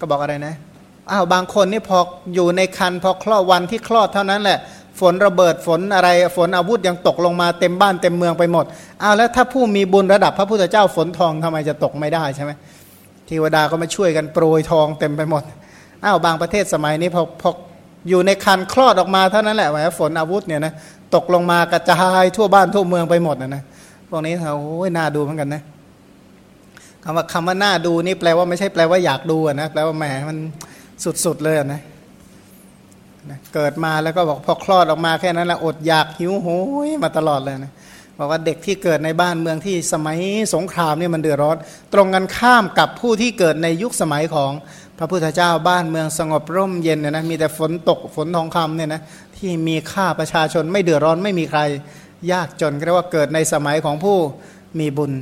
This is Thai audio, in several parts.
ก็บอกอะไรนะอ้าวบางคนนี่พออยู่ในคันพอคลอดวันที่คลอดเท่านั้นแหละ ฝนระเบิดฝนอะไรฝนอาวุธยังตกลงมาเต็มบ้านเต็มเมืองไปหมดอ้าวแล้วถ้าผู้มีบุญระดับพระพุทธเจ้าฝนทองทำไมจะตกไม่ได้ใช่ไหมเทวดาก็มาช่วยกันโปรยทองเต็มไปหมดอ้าวบางประเทศสมัยนี้พอพออยู่ในคันคลอดออกมาเท่านั้นแหละหมฝนอาวุธเนี่ยนะตกลงมากระจายทั่วบ้านทั่วเมืองไปหมดนะนะพวกนี้เขาโอ้ยน่าดูเหมือนกันนะ คำว่าคำว่าหน่าดูนี่แปลว่าไม่ใช่แปลว่าอยากดูนะแปลว่าแหมมันสุดๆเลยนะนะเกิดมาแล้วก็บอกพอคลอดออกมาแค่นั้นแหละอดอยากหิวโหยมาตลอดเลยนะบอกว่าเด็กที่เกิดในบ้านเมืองที่สมัยสงครามนี่มันเดือดร้อน ตรงกันข้ามกับผู้ที่เกิดในยุคสมัยของพระพุทธเจ้าบ้านเมืองสงบร่มเย็นเนี่ยนะมีแต่ฝนตกฝนทองคำเนี่ยนะที่มีค่าประชาชนไม่เดือดร้อนไม่มีใคร ยากจนก็เรียกว่าเกิดในสมัยของผู้มีบุญ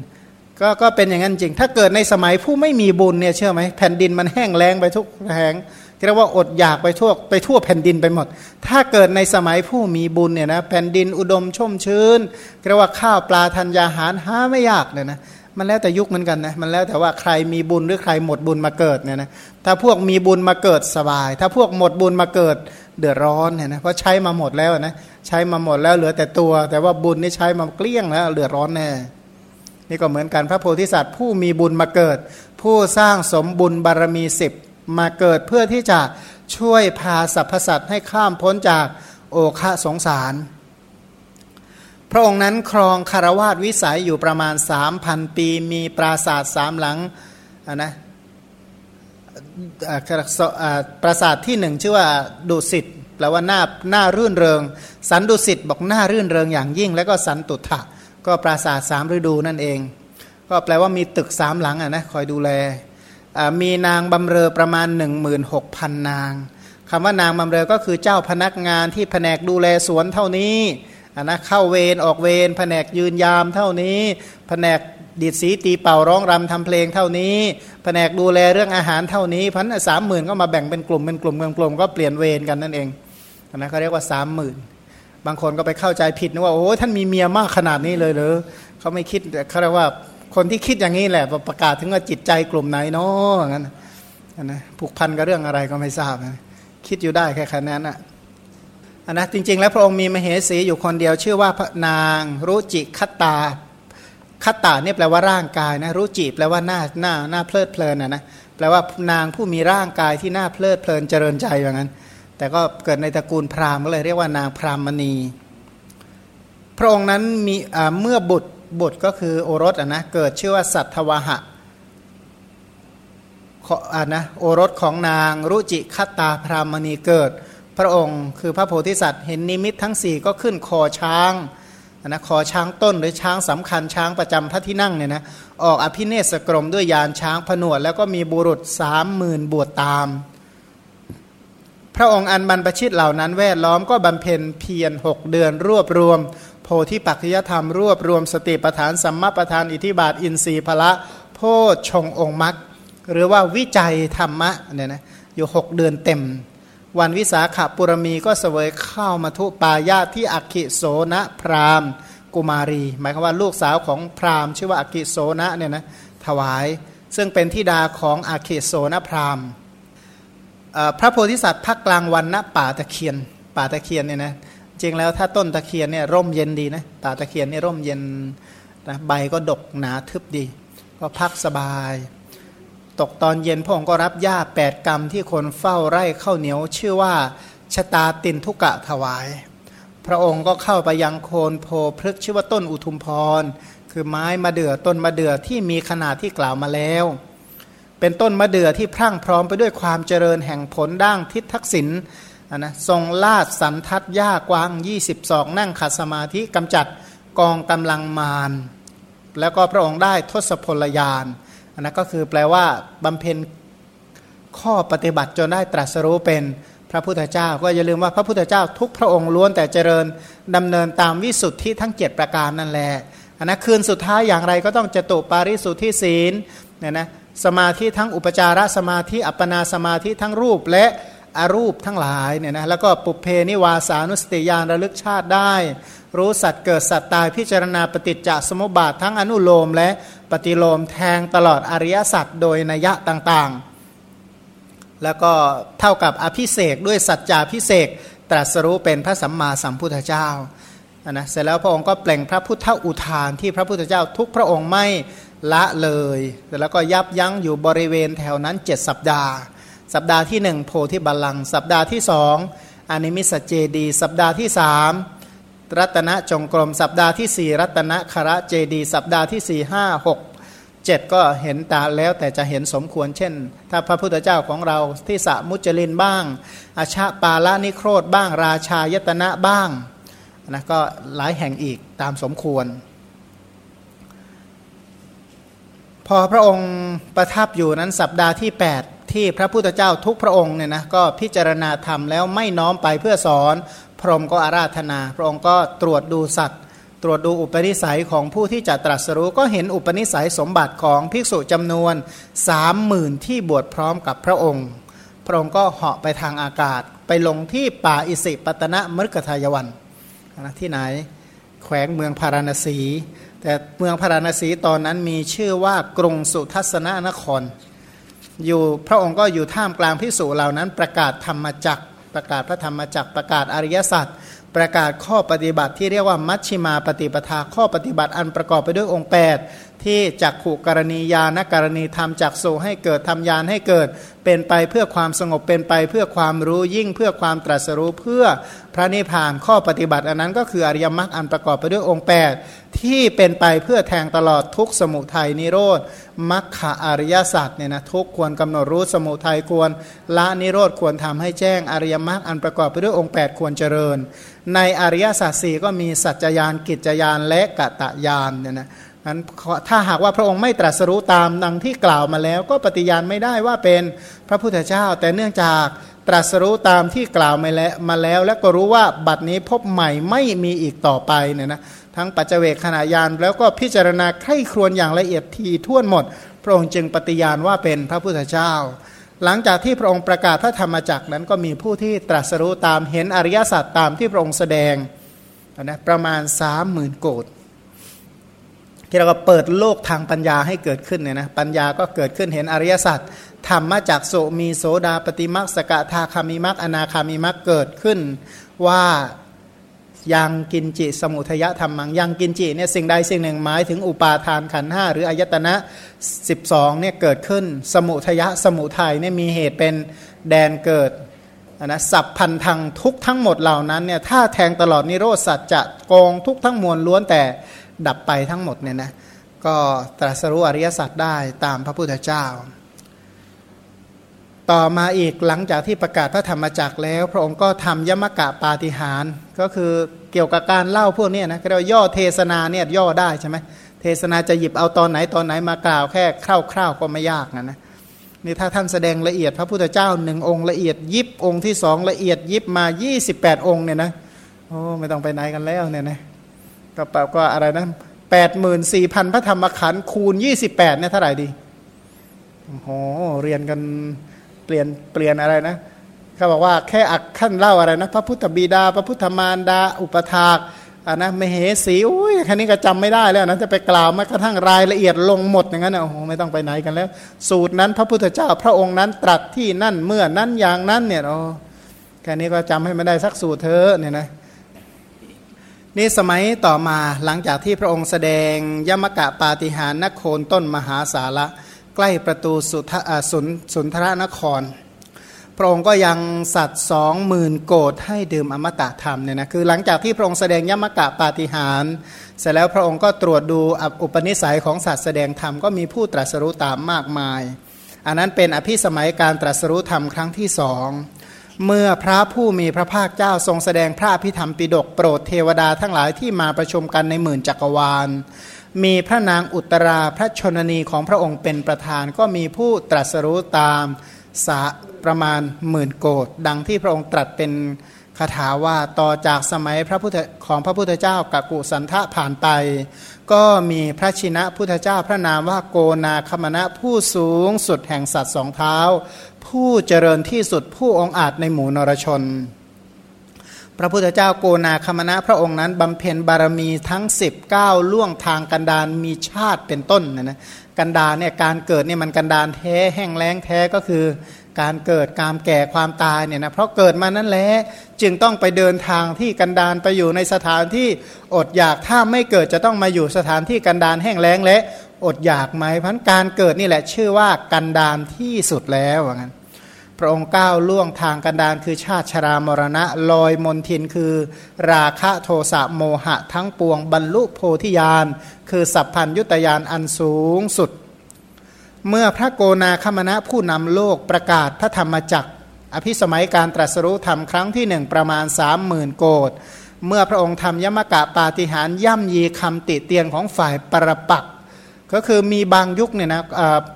ก็ก็เป็นอย่างนั้นจริง ถ้าเกิดในสมัยผู้ไม่มีบุญเนี่ยเชื่อไหมแผ่นดินมันแห้งแล้งไปทุกแห่งเรียกว่าอดอยากไปทั่วไปทั่วแผ่นดินไปหมด ถ้าเกิดในสมัยผู้มีบุญเนี่ยนะแผ่นดินอุดมชุ่มชื้นเรียกว่าข้าวปลาธัญญาหารหาไม่ยากเลยนะมันแล้วแต่ยุคเหมือนกันนะมันแล้วแต่ว่าใครมีบุญหรือใครหมดบุญมาเกิดเนี่ยนะถ้าพวกมีบุญมาเกิดสบาย ถ้าพวกหมดบุญมาเกิดเดือดร้อนเนี่ยนะเพราะใช้มาหมดแล้วนะใช้มาหมดแล้วเหลือแต่ตัว แต่ว่าบุญนี่ใช้มาเกลี้ยงแล้วเดือดร้อนแน่ นี่ก็เหมือนกันพระโพธิสัตว์ ผู้มีบุญมาเกิด ผู้สร้างสมบุญบารมีสิบมาเกิดเพื่อที่จะช่วยพาสรรพสัตว์ให้ข้ามพ้นจากโอคะสงสาร พระองค์นั้นครองคารวาสวิสัยอยู่ประมาณสามพันปี มีปราสาทสามหลังนะปราสาทที่หนึ่งชื่อว่าดุสิตแปลว่าหน้าหน้ารื่นเริง สันดุสิตบอกหน้ารื่นเริงอย่างยิ่ง แล้วก็สันตุถะ ก็ปราสาทสามฤดูนั่นเอง ก็แปลว่ามีตึกสามหลังอะนะคอยดูแลมีนางบำเรอประมาณ 16,000 นางคำว่านางบำเรอก็คือเจ้าพนักงานที่แผนกดูแลสวนเท่านี้นะเข้าเวรออกเวรแผนกยืนยามเท่านี้ แผนกดีดสีตีเป่าร้องรำทำเพลงเท่านี้ แผนกดูแลเรื่องอาหารเท่านี้พันสามหมื่นก็มาแบ่งเป็นกลุ่มเป็นกลุ่มเป็นกลุ่มก็เปลี่ยนเวรกันนั่นเองนะเขาเรียกว่าสามหมื่น บางคนก็ไปเข้าใจผิดนะว่าโอ้ท่านมีเมียมากขนาดนี้เลยหรือเขาไม่คิดเขาเรียกว่าคนที่คิดอย่างนี้แหละประกาศถึงว่าจิตใจกลุ่มไหนเนาะอย่างนั้นนะผูกพันกับเรื่องอะไรก็ไม่ทราบนะคิดอยู่ได้แค่แค่นั้นอะอันนะจริง ๆ แล้วพระองค์มีมเหสีอยู่คนเดียว ชื่อว่าพระนางรุจิคัตตาคัตตาเนี่ยแปลว่าร่างกายนะรุจิแปลว่าหน้าหน้าหน้าเพลิดเพลินนะนะแปลว่านางผู้มีร่างกายที่หน้าเพลิดเพลินเจริญใจอย่างนั้น แต่ก็เกิดในตระกูลพราหมณ์ก็เลยเรียกว่านางพรามณี พระองค์นั้นมีเมื่อบุตรบุตรก็คือโอรสอะนะเกิดชื่อว่าสัตวหะอ่านะโอรสของนางรุจิคตาพรามณีเกิด พระองค์คือพระโพธิสัตว์เห็นนิมิตทั้งสี่ก็ขึ้นคอช้างนะคอช้างต้นหรือช้างสำคัญช้างประจำพระที่นั่งเนี่ยนะออกอภิเนศกรมด้วยยานช้างผนวด แล้วก็มีบุรุษสามหมื่นบวชตาม พระองค์อันบรรพชิตเหล่านั้นแวดล้อมก็บำเพ็ญเพียรหกเดือนรวบรวม โพธิปัจจยธรรมรวบรวมสติปทานสัมมาปทานอิทิบาทอินทรีย์พละโพชงองค์มรรคหรือว่าวิจัยธรรมะเนี่ยนะอยู่หกเดือนเต็ม วันวิสาขบุรมีก็เสวยข้าวมาทุปายาที่อักขิโสนะพรามกุมารี หมายความว่าลูกสาวของพรามชื่อว่าอักขิโสนะเนี่ยนะถวาย ซึ่งเป็นทิดาของอักขิโสนะพราหมณ์ พระโพธิสัตว์พักกลางวันณป่าตะเคียน ป่าตะเคียนเนี่ยนะจริงแล้วถ้าต้นตะเคียนเนี่ยร่มเย็นดีนะป่าตะเคียนเนี่ยร่มเย็นนะใบก็ดกหนาทึบดี ก็พักสบาย ตกตอนเย็นพระองค์ก็รับหญ้าแปดกรรมที่คนเฝ้าไร่ข้าวเหนียว ชื่อว่าชะตาตินทุกะถวาย พระองค์ก็เข้าไปยังโคนโพพฤกชื่อว่าต้นอุทุมพร คือไม้มะเดื่อต้นมะเดื่อที่มีขนาดที่กล่าวมาแล้ว เป็นต้นมะเดื่อที่พรั่งพร้อมไปด้วยความเจริญแห่งผลด่างทิศทักษิณนะทรงลาดสันทัดหญ้ากว้าง 22 นั่งขัดสมาธิกำจัดกองกำลังมารแล้วก็พระองค์ได้ทศพลยานนนั้นก็คือแปลว่าบำเพ็ญข้อปฏิบัติจนได้ตรัสรู้เป็นพระพุทธเจ้า ก็อย่าลืมว่าพระพุทธเจ้าทุกพระองค์ล้วนแต่เจริญดำเนินตามวิสุทธิทั้ง 7 ประการนั่นแหละอันนั้นคืนสุดท้ายอย่างไรก็ต้องจตุปาริสุทธิศีลเนี่ยนะ สมาธิทั้งอุปจารสมาธิอัปปนาสมาธิทั้งรูปและอรูปทั้งหลายเนี่ยนะแล้วก็ปุเพนิวาสานุสติยานระลึกชาติได้ รู้สัตว์เกิดสัตว์ตายพิจารณาปฏิจจสมุปบาททั้งอนุโลมและปฏิโลมแทงตลอดอริยสัจโดยนัยต่างๆ แล้วก็เท่ากับอภิเสกด้วยสัจจาพิเศษตรัสรู้เป็นพระสัมมาสัมพุทธเจ้านะเสร็จแล้วพระองค์ก็เปล่งพระพุทธอุทานที่พระพุทธเจ้าทุกพระองค์ไม่ ละเลยแล้วก็ยับยั้งอยู่บริเวณแถวนั้นเจ็ดสัปดาห์ สัปดาห์ที่หนึ่งโพธิบัลลังสัปดาห์ที่สองอนิมิสเจดี สัปดาห์ที่สามรัตนจงกรม สัปดาห์ที่สี่รัตนคระเจดี สัปดาห์ที่สี่ห้าหกเจ็ดก็เห็นตาแล้วแต่จะเห็นสมควรเช่น ถ้าพระพุทธเจ้าของเราที่สะมุจลินบ้าง อาชาปาลานิโครธบ้าง ราชายตนะบ้างนะก็หลายแห่งอีกตามสมควร พอพระองค์ประทับอยู่นั้นสัปดาห์ที่ 8 ที่พระพุทธเจ้าทุกพระองค์เนี่ยนะก็พิจารณาธรรมแล้วไม่น้อมไปเพื่อสอน พระองก็อาราธนา พระองค์ก็ตรวจดูสัตว์ ตรวจดูอุปนิสัยของผู้ที่จะตรัสรู้ก็เห็นอุปนิสัยสมบัติของภิกษุจำนวนสามหมื่นที่บวชพร้อมกับพระองค์ พระองค์ก็เหาะไปทางอากาศ ไปลงที่ป่าอิสิปตนะมฤกทายวันนะที่ไหน แขวงเมืองพาราณสี แต่เมืองพาราณสีตอนนั้นมีชื่อว่ากรุงสุทัศนนคร อยู่พระองค์ก็อยู่ท่ามกลางพิสูจเหล่านั้น ประกาศธรรมจักประกาศพระธรรมจักประกาศอริยสัจประกาศข้อปฏิบัติที่เรียกว่ามัชชิมาปฏิปทาข้อปฏิบัติอันประกอบไปด้วยองค์ 8 ที่จักขู่กรณียานกรณีธรรมจักโซให้เกิดทำยานให้เกิด เป็นไปเพื่อความสงบเป็นไปเพื่อความรู้ยิ่งเพื่อความตรัสรู้เพื่อพระนิพพานข้อปฏิบัติอันนั้นก็คืออริยมรรคอันประกอบไปด้วยองค์ 8 ที่เป็นไปเพื่อแทงตลอดทุกสมุทัยนิโรธมรรคะอริยสัจเนี่ยนะทุกควรกำหนดรู้สมุทัยควรละนิโรธควรทำให้แจ้งอริยมรรคอันประกอบไปด้วยองค์ 8 ควรเจริญ ในอริยสัจสี่ก็มีสัจจยานกิจยานและกะตะยานเนี่ยนะนั้นถ้าหากว่าพระองค์ไม่ตรัสรู้ตามดังที่กล่าวมาแล้ว ก็ปฏิญาณไม่ได้ว่าเป็นพระพุทธเจ้า แต่เนื่องจากตรัสรู้ตามที่กล่าวมาแล้วมาแล้ว และก็รู้ว่าบัดนี้พบใหม่ไม่มีอีกต่อไปเนี่ยนะ ทั้งปัจเจกขณะยานแล้วก็พิจารณาใคร่ครวญอย่างละเอียดทีท่วนหมด พระองค์จึงปฏิญาณว่าเป็นพระพุทธเจ้า หลังจากที่พระองค์ประกาศพระธรรมจักรนั้นก็มีผู้ที่ตรัสรู้ตามเห็นอริยสัจตามที่พระองค์แสดงนะประมาณสามหมื่นโกดที่เราก็เปิดโลกทางปัญญาให้เกิดขึ้นเนี่ยนะปัญญาก็เกิดขึ้นเห็นอริยสัจธรรมมาจากโสมีโสดาปฏิมักสกทาคามิมักอนาคามิมักเกิดขึ้นว่า ยังกินจิสมุทยธรรมังยังกินจิเนี่ยสิ่งใดสิ่งหนึ่งหมายถึงอุปาทานขันห้าหรืออายตนะ 12เนี่ยเกิดขึ้น สมุทยะสมุทัยเนี่ยมีเหตุเป็นแดนเกิดนะสับพันธังทุกทั้งหมดเหล่านั้นเนี่ยถ้าแทงตลอดนิโรธสัจจะโกงทุกทั้งมวลล้วนแต่ดับไปทั้งหมดเนี่ยนะก็ตรัสรู้อริยสัจได้ตามพระพุทธเจ้า ต่อมาอีกหลังจากที่ประกาศพระธรรมจักรแล้ว พระองค์ก็ทำยมกะปาฏิหารก็คือเกี่ยวกับการเล่าพวกนี้นะเรียกย่อเทศนาเนี่ยย่อได้ใช่ไหมเทศนาจะหยิบเอาตอนไหนตอนไหนมากล่าวแค่คร่าวๆก็ไม่ยากนะนะนี่ถ้าท่านแสดงละเอียดพระพุทธเจ้าหนึ่งองค์ละเอียดยิบองค์ที่สองละเอียดยิบมา 28 องค์เนี่ยนะโอ้ไม่ต้องไปไหนกันแล้วเนี่ยนะก็แปลว่าอะไรนะแปดหมื่นสี่พันพระธรรมขันธ์คูณยี่สิบแปดเนี่ยเท่าไหร่ดีโอ้โหเรียนกัน เปลี่ยนเปลี่ยนอะไรนะเขาบอกว่าแค่อักขั้นเล่าอะไรนะ พระพุทธบิดา พระพุทธมารดา อุปถากอ่านะมเหสีอุ้ยแค่นี้ก็จำไม่ได้แล้วนะจะไปกล่าวมากระทั่งรายละเอียดลงหมดอย่างนั้นโอ้โหไม่ต้องไปไหนกันแล้ว สูตรนั้นพระพุทธเจ้าพระองค์นั้นตรัสที่นั่นเมื่อนั้นอย่างนั้นเนี่ยโอ้แค่นี้ก็จำให้ไม่ได้สักสูตรเธอเนี่ยนะนี่สมัยต่อมาหลังจากที่พระองค์แสดงยมกะปาฏิหารนโคนต้นมหาสาระ ใกล้ประตูสุทสุนสุนทรนคร พระองค์ก็ยังสัตว์สองหมื่นโกดให้ดื่มอมตะธรรมเนี่ยนะคือหลังจากที่พระองค์แสดงยมกะปาฏิหารเสร็จแล้วพระองค์ก็ตรวจดูอุปนิสัยของสัตว์แสดงธรรมก็มีผู้ตรัสรู้ตามมากมาย อันนั้นเป็นอภิสมัยการตรัสรู้ธรรมครั้งที่สองเมื่อพระผู้มีพระภาคเจ้าทรงแสดงพระพิธรรมปิดกโปรดเทวดาทั้งหลายที่มาประชุมกันในหมื่นจักรวาล มีพระนางอุตราพระชนนีของพระองค์เป็นประธาน ก็มีผู้ตรัสรู้ตามสะประมาณหมื่นโกดดังที่พระองค์ตรัสเป็นคาถาว่าต่อจากสมัยพระพุทธของพระพุทธเจ้ากักุสันทะผ่านไป ก็มีพระชินะพุทธเจ้าพระนามว่าโกนาคมณะผู้สูงสุดแห่งสัตว์สองเท้า ผู้เจริญที่สุดผู้องอาจในหมู่นรชน พระพุทธเจ้าโกนาคมณะพระองค์นั้นบำเพ็ญบารมีทั้ง 19 ล่วงทางกันดารมีชาติเป็นต้นนะนะกันดารเนี่ยการเกิดเนี่ยมันกันดารแท้แห้งแล้งแท้ก็คือการเกิดการแก่ความตายเนี่ยนะเพราะเกิดมานั้นแหละจึงต้องไปเดินทางที่กันดารไปอยู่ในสถานที่อดอยากถ้าไม่เกิดจะต้องมาอยู่สถานที่กันดารแห้งแล้งและอดอยากไหมพันการเกิดนี่แหละชื่อว่ากันดารที่สุดแล้วว่างั้น พระองค์ก้าวล่วงทางกันดารคือชาติชรามรณะ ลอยมนทินคือ ราคะโทสะโมหะทั้งปวงบรรลุโพธิญาณ คือสัพพัญยุตยานอันสูงสุด เมื่อพระโกนาคมณะผู้นำโลกประกาศพระธรรมจักร อภิสมัยการตรัสรู้ธรรมครั้งที่หนึ่งประมาณสามหมื่นโกดเมื่อพระองค์ทำยมกะปาฏิหารย่ำยีคำติเตียนของฝ่ายปรปัก ก็คือมีบางยุคเนี่ยนะ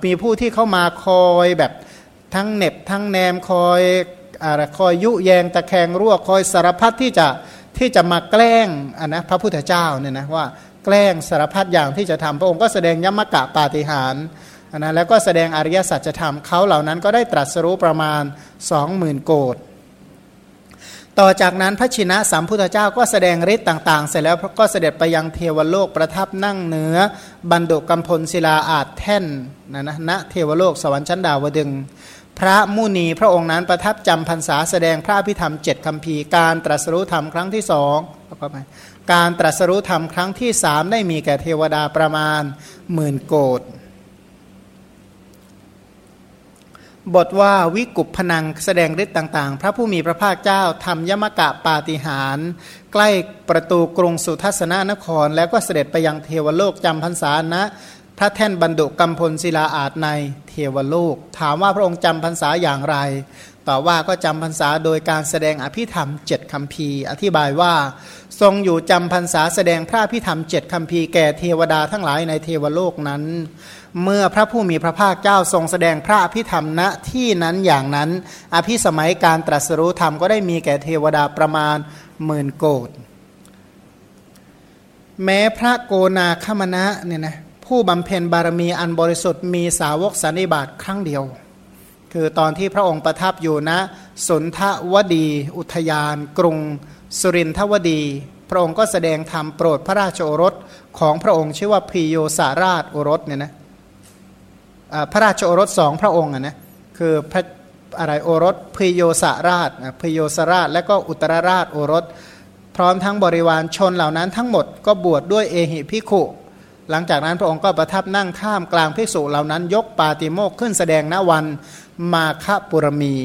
มีผู้ที่เข้ามาคอยแบบ ทั้งเน็บทั้งแนมคอยอะไรคอยยุแยงตะแคงรั่วคอยสารพัดที่จะที่จะมาแกล้งอันนะพระพุทธเจ้าเนี่ยนะว่าแกล้งสารพัดอย่างที่จะทำพระองค์ก็แสดงยมกะปาฏิหารอันนะแล้วก็แสดงอริยสัจธรรมเขาเหล่านั้นก็ได้ตรัสรู้ประมาณสองหมื่นโกดต่อจากนั้นพระชินะสัมพุทธเจ้าก็แสดงฤทธิ์ต่าง ๆ เสร็จแล้วก็เสด็จไปยังเทวโลกประทับนั่งเหนือบันดุกัมพลศิลาอาจแท่นนะนะณเทวโลกสวรรค์ชั้นดาวดึง พระมุนีพระองค์นั้นประทับจำพรรษาแสดงพระพิธรรมเจ็ดคำพีการตรัสรู้ธรรมครั้งที่สองการตรัสรู้ธรรมครั้งที่สามได้มีแก่เทวดาประมาณหมื่นโกดบทว่าวิกุปพนังแสดงฤทธิ์ต่างๆ พระผู้มีพระภาคเจ้าทำยมกะปาฏิหาร ใกล้ประตูกรุงสุทัศนนคร แล้วก็เสด็จไปยังเทวโลกจำพรรษาณนะ พระแท่นบรรดุกัมพลศิลาอาจในเทวโลก ถามว่าพระองค์จำพรรษาอย่างไรตอบว่าก็จำพรรษาโดยการแสดงอภิธรรมเจ็ดคำพีอธิบายว่า ทรงอยู่จำพรรษาแสดงพระอภิธรรมเจ็ดคำพีแก่เทวดาทั้งหลายในเทวโลกนั้น เมื่อพระผู้มีพระภาคเจ้าทรงแสดงพระอภิธรรมณที่นั้นอย่างนั้น อภิสมัยการตรัสรู้ธรรมก็ได้มีแก่เทวดาประมาณหมื่นโกดแม้พระโกนาคมณะเนี่ยนะ ผู้บำเพ็ญบารมีอันบริสุทธิ์มีสาวกสันนิบาตครั้งเดียว คือตอนที่พระองค์ประทับอยู่ณนะสนทวดี อุทยาน กรุง สุรินทวดี พระองค์ก็แสดงธรรมโปรดพระราชโอรสของพระองค์ชื่อว่าพิโยสาราชโอรสเนี่ยนะพระราชโอรสสองพระองค์นะคือพระอะไรโอรสพิโยสาราชพิโยสาราช และก็อุตรราชโอรส พร้อมทั้งบริวารชนเหล่านั้นทั้งหมดก็บวชดด้วยเอหิพิขุ หลังจากนั้นพระองค์ก็ประทับนั่งท่ามกลางภิกษุเหล่านั้น ยกปาติโมกขึ้นแสดงณวันมาฆปุรมี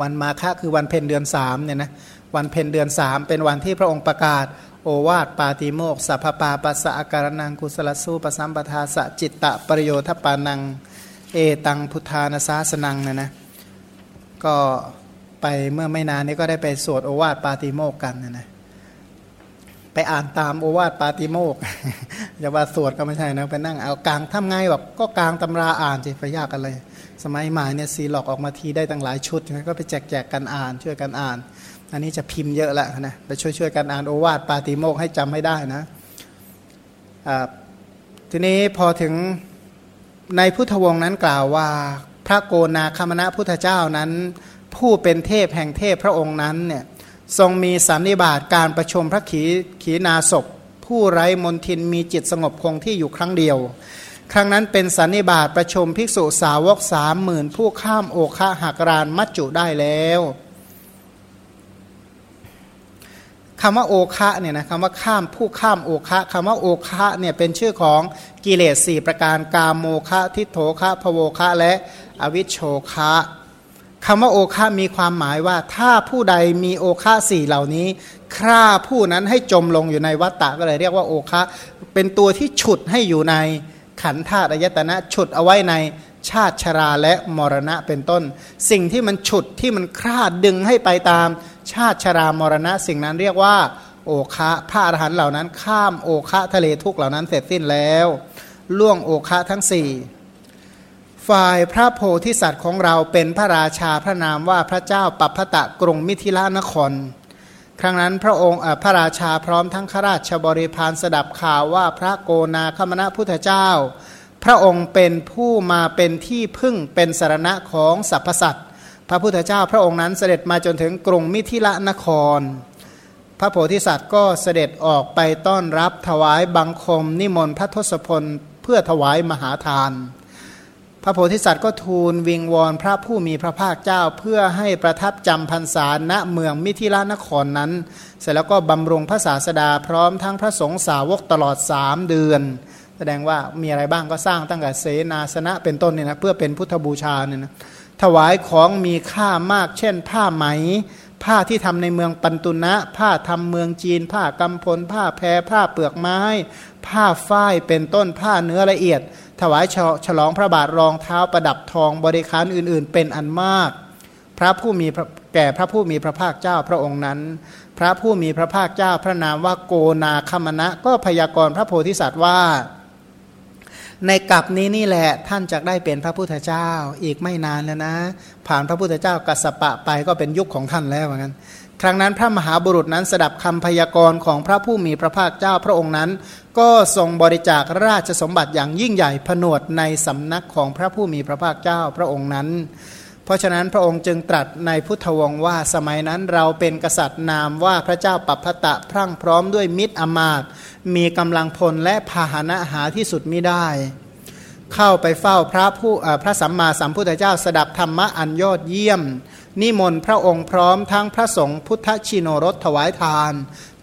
วันมาฆคือวันเพ็ญเดือนสามเนี่ยนะวันเพ็ญเดือนสามเป็นวันที่พระองค์ประกาศ โอวาทปาติโมกสัพปาปัสสะอาการนังกุสลสู้ปสัมปทาสจิตตะปริโยทปานัง เอตังพุทธานาสาสนังนะนะก็ไปเมื่อไม่นานนี้ก็ได้ไปสวดโอวาทปาติโมกกันนะนะ ไปอ่านตามโอวาทปาติโมกอย่าว่าสวดก็ไม่ใช่นะไปนั่งเอากลางทำไงแบบก็กลางตำราอ่านสิไปยากอะไร สมัยใหม่เนี่ยซีหลอกออกมาทีได้ตั้งหลายชุดนะก็ไปแจกแจกกันอ่านช่วยกันอ่าน อันนี้จะพิมพ์เยอะแล้วนะไปช่วยช่วยกันอ่านโอวาทปาติโมกให้จำให้ได้นะทีนี้พอถึงในพุทธวงศ์นั้นกล่าวว่าพระโกนาคมณะพุทธเจ้านั้น ผู้เป็นเทพแห่งเทพพระองค์นั้นเนี่ย ทรงมีสันนิบาตการประชุมพระขีขีนาศพ ผู้ไร้มนทินมีจิตสงบคงที่อยู่ครั้งเดียว ครั้งนั้นเป็นสันนิบาตประชุมภิกษุสาวกสามหมื่นผู้ข้ามโอคะหักรานมัจจุได้แล้วคำว่าโอคะเนี่ยนะคำว่าข้ามผู้ข้ามโอคะคำว่าโอคะเนี่ยเป็นชื่อของกิเลสสี่ประการกามโมคะทิโถคะพโวคะและอวิชโชคะ คำว่าโอคามีความหมายว่า ถ้าผู้ใดมีโอคาสี่เหล่านี้ฆ่าผู้นั้นให้จมลงอยู่ในวัฏฏะก็เลยเรียกว่าโอคะเป็นตัวที่ฉุดให้อยู่ในขันธาตุอายตนะฉุดเอาไว้ในชาติชราและมรณะเป็นต้น สิ่งที่มันฉุดที่มันคลาดดึงให้ไปตามชาติชรามรณะ สิ่งนั้นเรียกว่า โอคะพระอรหันต์เหล่านั้น ข้ามโอคะทะเลทุกเหล่านั้นเสร็จสิ้นแล้ว ล่วงโอคะทั้งสี่ ฝ่ายพระโพธิสัตว์ของเราเป็นพระราชาพระนามว่าพระเจ้าปัพพตะกรุงมิถิลานคร ครั้งนั้นพระองค์พระราชาพร้อมทั้งข้าราชบริพารสดับข่าวว่าพระโกนาคมณะพุทธเจ้า พระองค์เป็นผู้มาเป็นที่พึ่งเป็นสารณะของสรรพสัตว์พระพุทธเจ้าพระองค์นั้นเสด็จมาจนถึงกรุงมิถิละนคร พระโพธิสัตว์ก็เสด็จออกไปต้อนรับถวายบังคมนิมนต์พระทศพลเพื่อถวายมหาทาน พระโพธิสัตว์ก็ทูลวิงวอนพระผู้มีพระภาคเจ้าเพื่อให้ประทับจำพรรษาณเมืองมิถิลานครนั้น เสร็จแล้วก็บำรุงพระศาสดาพร้อมทั้งพระสงฆ์สาวกตลอดสามเดือน แสดงว่ามีอะไรบ้างก็สร้างตั้งแต่เสนาสนะเป็นต้นเนี่ยนะเพื่อเป็นพุทธบูชาเนี่ยนะถวายของมีค่ามาก เช่น ผ้าไหม ผ้าที่ทำในเมืองปันตุนะ ผ้าทำเมืองจีน ผ้ากำพล ผ้าแพรผ้าเปลือกไม้ ผ้าฝ้ายเป็นต้นผ้าเนื้อละเอียด ถวายฉลองพระบาทรองเท้าประดับทองบริการอื่น ๆ เป็นอันมาก พระผู้มีแก่พระผู้มีพระภาคเจ้าพระองค์นั้น พระผู้มีพระภาคเจ้าพระนามว่าโกนาคมณะก็พยากรณ์พระโพธิสัตว์ว่า ในกลับนี้นี่แหละท่านจะได้เป็นพระพุทธเจ้าอีกไม่นานแล้วนะ ผ่านพระพุทธเจ้ากัสปะไปก็เป็นยุคของท่านแล้วเหมือนกัน ครั้งนั้นพระมหาบุรุษนั้นสดับคำพยากรณ์ของพระผู้มีพระภาคเจ้าพระองค์นั้น ก็ทรงบริจาคราชสมบัติอย่างยิ่งใหญ่ผนวดในสำนักของพระผู้มีพระภาคเจ้าพระองค์นั้น เพราะฉะนั้นพระองค์จึงตรัสในพุทธวงว่าสมัยนั้นเราเป็นกษัตริย์นามว่าพระเจ้าปัปพตะพรั่งพร้อมด้วยมิตรอมาตมีกำลังพลและพาหนะหาที่สุดมิได้เข้าไปเฝ้าพระผู้พระสัมมาสัมพุทธเจ้าสดับธรรมะอันยอดเยี่ยม นิมนต์พระองค์พร้อมทั้งพระสงฆ์พุทธชิโนรสถวายทาน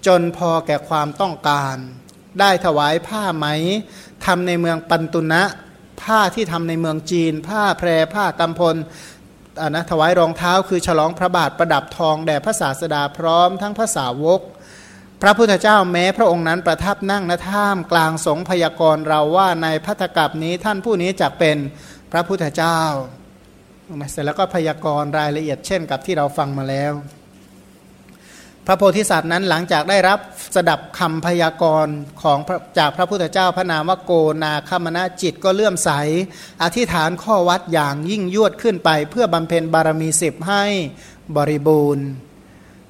จนพอแก่ความต้องการ ได้ถวายผ้าไหมทำในเมืองปันตุนะ ผ้าที่ทำในเมืองจีน ผ้าแพรผ้ากำพลนะถวายรองเท้าคือฉลองพระบาทประดับทองแด่พระศาสดาพร้อมทั้งพระสาวก พระพุทธเจ้าแม้พระองค์นั้นประทับนั่งณท่ามกลางสงพยากรเราว่าในพัทธกับนี้ท่านผู้นี้จะเป็นพระพุทธเจ้า เสร็จแล้วก็พยากรณ์รายละเอียดเช่นกับที่เราฟังมาแล้ว พระโพธิสัตว์นั้นหลังจากได้รับสดับคำพยากรณ์ของจากพระพุทธเจ้าพระนามว่าโกนาคมณะจิตก็เลื่อมใส อธิษฐานข้อวัดอย่างยิ่งยวดขึ้นไป เพื่อบำเพ็ญบารมีสิบให้บริบูรณ์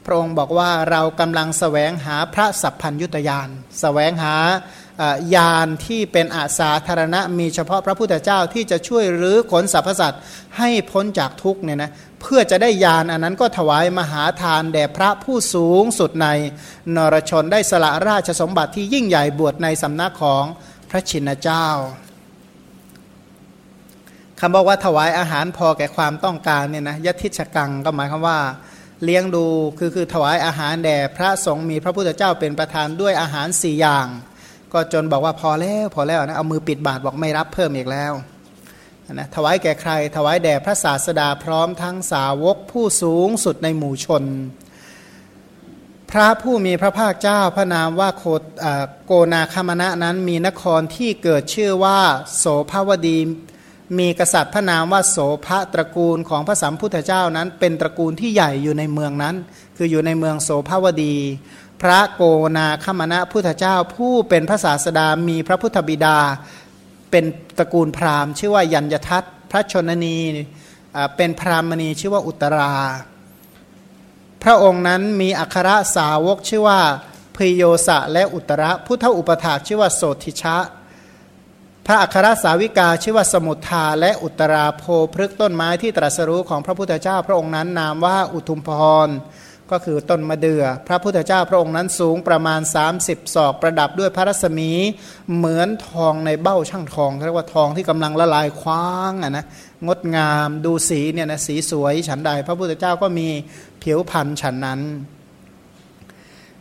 พระองค์บอกว่าเรากำลังสแสวงหาพระสัพพัญยุตยานสแสวงหา ยานที่เป็นอาสาธารณะมีเฉพาะพระพุทธเจ้าที่จะช่วยหรือขนสรรพสัตว์ให้พ้นจากทุกเนี่ยนะเพื่อจะได้ยานอันนั้นก็ถวายมหาทานแด่พระผู้สูงสุดในนรชนได้สละราชสมบัติที่ยิ่งใหญ่บวชในสำนักของพระชินเจ้าคำบอกว่าถวายอาหารพอแก่ความต้องการเนี่ยนะยทิชกังก็หมายความว่าเลี้ยงดูคือคือถวายอาหารแด่พระสงฆ์มีพระพุทธเจ้าเป็นประธานด้วยอาหารสี่อย่าง ก็จนบอกว่าพอแล้วพอแล้วนะเอามือปิดบาทบอกไม่รับเพิ่มอีกแล้วนะถวายแก่ใคร ถวายแด่พระศาสดาพร้อมทั้งสาวกผู้สูงสุดในหมู่ชน พระผู้มีพระภาคเจ้าพระนามว่าโคโกนาคามณะนั้นมีนครที่เกิดชื่อว่าโสภาวดี มีกษัตริย์พระนามว่าโสภะตระกูลของพระสัมพุทธเจ้านั้น เป็นตระกูลที่ใหญ่อยู่ในเมืองนั้น คืออยู่ในเมืองโสภาวดี พระโกนาคมณะพุทธเจ้า ผู้เป็นพระศาสดามีพระพุทธบิดา เป็นตระกูลพราหมณ์ ชื่อว่ายัญยทัตพระชนนีเป็นพราหมณีชื่อว่าอุตรา พระองค์นั้นมีอัครสาวกชื่อว่าพโยสะและอุตระพุทธอุปถาชื่อว่าโสติชะ พระอัครสาวิกาชื่อว่าสมุทธาและอุตราโพพฤกต้นไม้ที่ตรัสรู้ของพระพุทธเจ้า พระองค์นั้นนามว่าอุทุมพร ก็คือต้นมะเดือ่อพระพุทธเจ้าพระองค์นั้นสูงประมาณ 30 ศอกประดับด้วยพระรัศมี เหมือนทองในเบ้าช่างทองเรียกว่าทองที่กำลังละลายคว้างอะนะงดงามดูสีเนี่ยนะสีสวยฉันใด พระพุทธเจ้าก็มีผิวพรรณฉันนั้น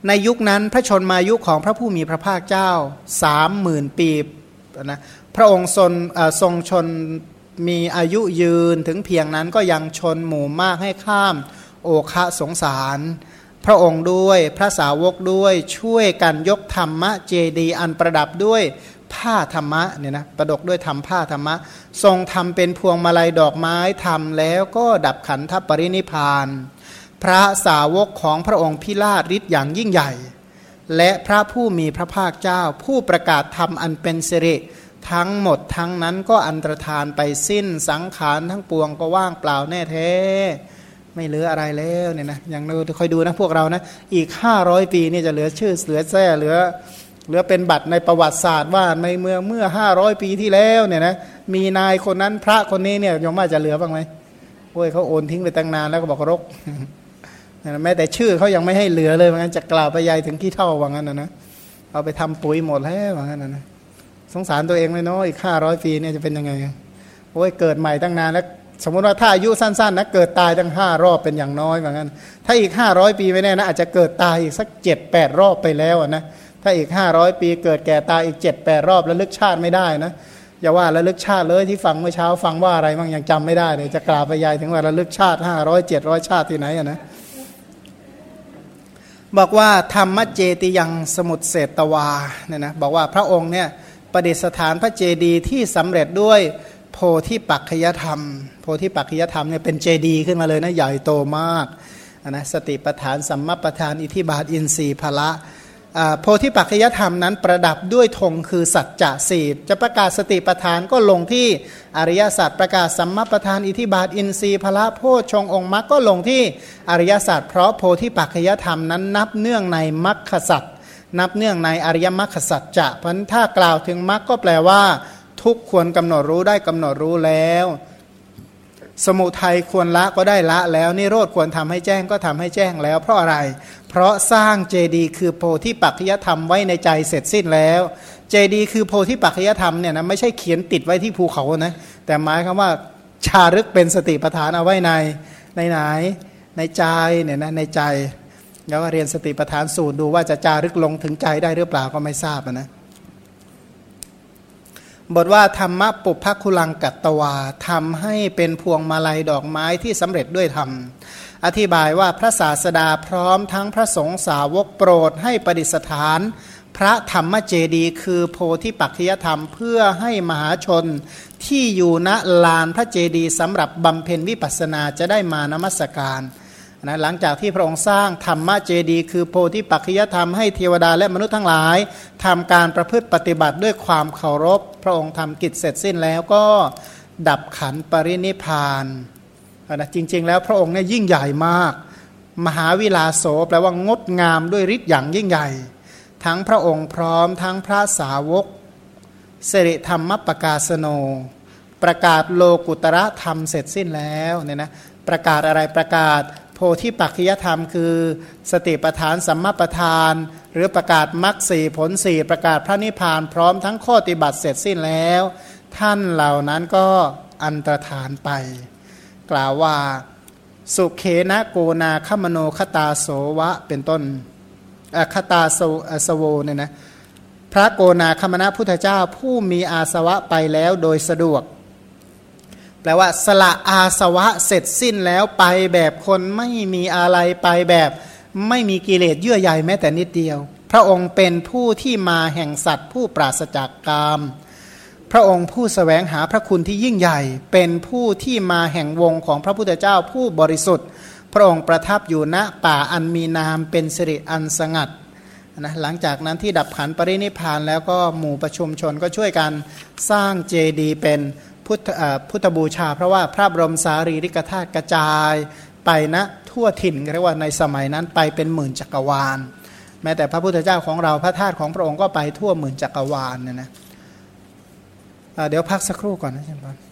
ในยุคนั้นพระชนมายุของพระผู้มีพระภาคเจ้าสามหมื่นปีนะพระองค์ทรงทรงชนมีอายุยืนถึงเพียงนั้นก็ยังชนหมู่มากให้ข้าม โอคะสงสาร พระองค์ด้วยพระสาวกด้วยช่วยกันยกธรรมะเจดีอันประดับด้วยผ้าธรรมะเนี่ยนะประดกด้วยทำผ้าธรรมะ ทรงทำเป็นพวงมาลัยดอกไม้ทำแล้วก็ดับขันธปรินิพาน พระสาวกของพระองค์พิราชฤทธิ์อย่างยิ่งใหญ่ และพระผู้มีพระภาคเจ้า ผู้ประกาศธรรมอันเป็นสิริทั้งหมดทั้งนั้นก็อันตรธานไปสิ้นสังขารทั้งปวงก็ว่างเปล่าแน่แท้ ไม่เหลืออะไรแล้วเนี่ยนะอย่างเราคอยดูนะพวกเรานะอีกห้าร้อยปีนี่จะเหลือชื่อเหลือแท้เหลือเหลือเป็นบัตรในประวัติศาสตร์ว่าในเมืองเมื่อห้าร้อยปีที่แล้วเนี่ยนะมีนายคนนั้นพระคนนี้เนี่ยยมว่าจะเหลือบ้างไหมโอ้ยเขาโอนทิ้งไปตั้งนานแล้วก็บอกรกแม้แต่ชื่อเขายังไม่ให้เหลือเลยว่างั้นจะกล่าวไปยายถึงขี้เท่าว่างั้นนะนะเอาไปทำปุ๋ยหมดแล้วว่างั้นนะนะสงสารตัวเองเลยเนาะอีกห้าร้อยปีเนี่ยจะเป็นยังไงโอ้ยเกิดใหม่ตั้งนานแล้ว สมมติว่าถ้าอายุสั้นๆนะเกิดตายตั้งห้ารอบเป็นอย่างน้อยว่างั้นถ้าอีกห้าร้อยปีไม่แน่นะอาจจะเกิดตายอีกสักเจ็ดแปดรอบไปแล้วนะถ้าอีกห้าร้อยปีเกิดแก่ตายอีกเจ็ดแปดรอบแล้วลึกชาติไม่ได้นะอย่าว่าระลึกชาติเลยที่ฟังเมื่อเช้าฟังว่าอะไรบ้างยังจำไม่ได้เลยจะกล่าวไปยายถึงว่าระลึกชาติห้าร้อยเจ็ดร้อยชาติที่ไหนอะนะบอกว่าธรรมเจติยังสมุทเศตวาเนี่ยนะบอกว่าพระองค์เนี่ยประดิษฐานพระเจดีย์ที่สำเร็จด้วย พธิปักขยธรรม โพธิปักขยธรรมเนี่ยเป็นเจดีย์ขึ้นมาเลยนะใหญ่โตมากนะสติปทานสัมมาปทาน อิทิบาทอินทรีย์พละโพธิปัจจยธรรมนั้นประดับด้วยธงคือสัจจะสีจะประกาศสติปทานก็ลงที่อริยศาสัจประกาศสัมมาปทาน อิทิบาทอินทรีย์พละโพชงองค์มรรคก็ลงที่อริยศาสัจเพราะโพธิปัจจยธรรมนั้นนับเนื่องในมรรคสัจนับเนื่องในอริยมรรคสัจจะเพราะถ้ากล่าวถึงมรรคก็แปลว่า ทุกควรกำหนดรู้ได้กำหนดรู้แล้ว สมุทัยควรละก็ได้ละแล้วนิโรธควรทำให้แจ้งก็ทำให้แจ้งแล้ว เพราะอะไร เพราะสร้างเจดีย์คือโพธิปัจจยธรรมไว้ในใจเสร็จสิ้นแล้ว เจดีย์คือโพธิปัจจยธรรมเนี่ยนะไม่ใช่เขียนติดไว้ที่ภูเขานะแต่หมายคำว่าชารึกเป็นสติปัฏฐานเอาไว้ในในไหนในใจเนี่ยนะในใจแล้วก็เรียนสติปัฏฐานสูตรดูว่าจะจารึกลงถึงใจได้หรือเปล่าก็ไม่ทราบนะ บทว่าธรรมะปุพพคุลังกัตตวาทำให้เป็นพวงมาลัยดอกไม้ที่สำเร็จด้วยธรรม อธิบายว่าพระศาสดาพร้อมทั้งพระสงฆ์สาวกโปรดให้ประดิษฐาน พระธรรมเจดีคือโพธิปัจจยธรรมเพื่อให้มหาชนที่อยู่ณลานพระเจดีสำหรับบำเพ็ญวิปัสสนาจะได้มานมัสการ นะหลังจากที่พระองค์สร้างธรรมเจดี คือโพธิปัจจยธรรมให้เทวดาและมนุษย์ทั้งหลายทำการประพฤติปฏิบัติด้วยความเคารพ พระองค์ทำกิจเสร็จสิ้นแล้วก็ดับขันปรินิพานนะจริง ๆ แล้วพระองค์เนี่ยยิ่งใหญ่มาก มหาวิลาโสแปลว่างดงามด้วยฤทธิ์อย่างยิ่งใหญ่ ทั้งพระองค์พร้อมทั้งพระสาวกเสริธรรมปกาสโน ประกาศโลกุตระธรรมเสร็จสิ้นแล้วเนี่ยนะประกาศอะไรประกาศ โพธิปัจจยธรรม คือ สติปทานสัมมาปทาน หรือประกาศมรรคสี่ผลสี่ประกาศพระนิพพานพร้อมทั้งข้อติบัติเสร็จสิ้นแล้ว ท่านเหล่านั้นก็อันตรธานไป กล่าวว่าสุเคนะโกนาคมโนคตาโสวะเป็นต้นคตาโสสโวเนี่ยนะพระโกนาคมนะพุทธเจ้าผู้มีอาสวะไปแล้วโดยสะดวก แปลว่าสละอาสวะเสร็จสิ้นแล้วไปแบบคนไม่มีอะไรไปแบบไม่มีกิเลสเยื่อใยแม้แต่นิดเดียว พระองค์เป็นผู้ที่มาแห่งสัตว์ผู้ปราศจากกาม พระองค์ผู้สแสวงหาพระคุณที่ยิ่งใหญ่ เป็นผู้ที่มาแห่งวงของพระพุทธเจ้าผู้บริสุทธิ์ พระองค์ประทับอยู่ณป่าอันมีนามเป็นสิริอันสงัดนะหลังจากนั้นที่ดับขันปรินิพานแล้วก็หมู่ประชุมชนก็ช่วยกันสร้างเจดีย์เป็น พุทธพุทธบูชา เพราะว่าพระบรมสารีริกธาตุกระจายไปนะทั่วถิ่นเรียกว่าในสมัยนั้นไปเป็นหมื่นจักรวาล แม้แต่พระพุทธเจ้าของเราพระธาตุของพระองค์ก็ไปทั่วหมื่นจักรวาลเนี่ยนะเดี๋ยวพักสักครู่ก่อนนะอาจารย์